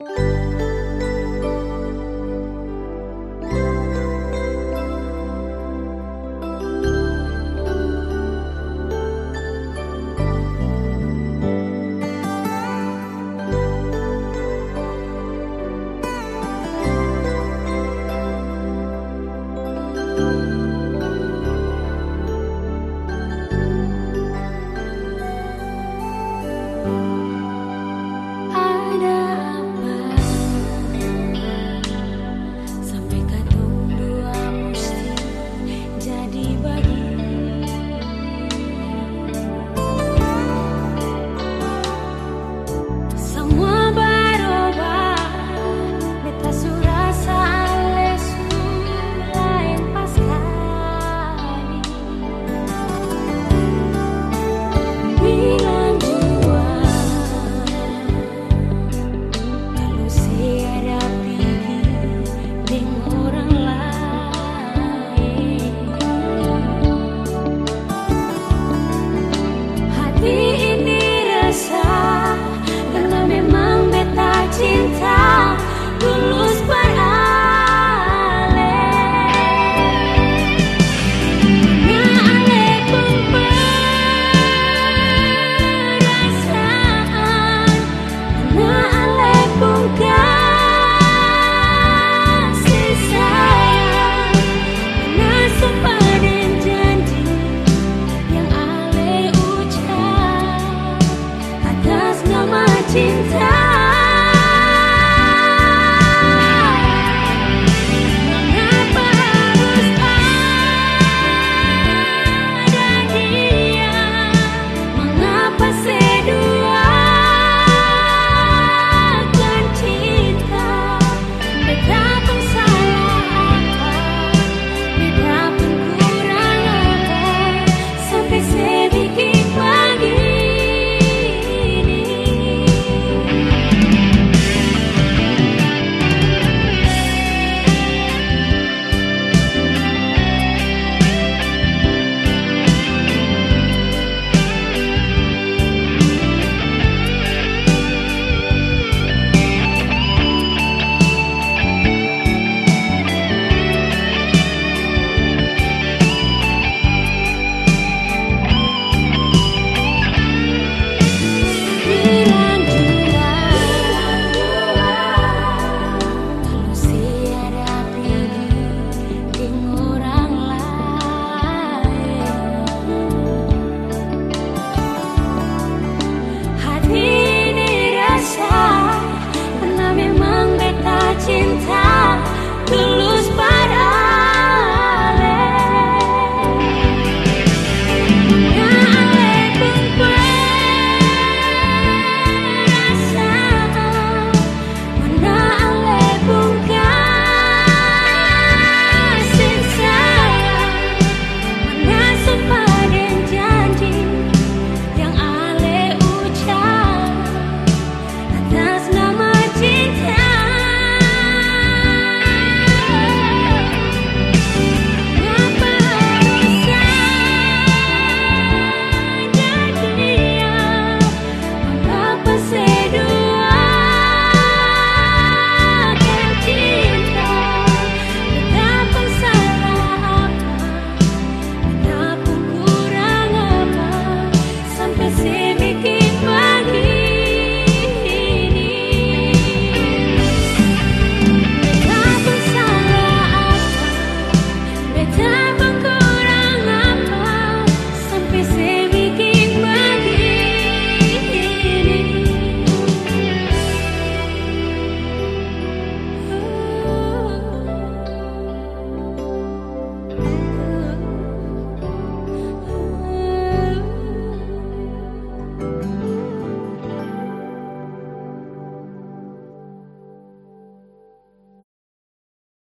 you.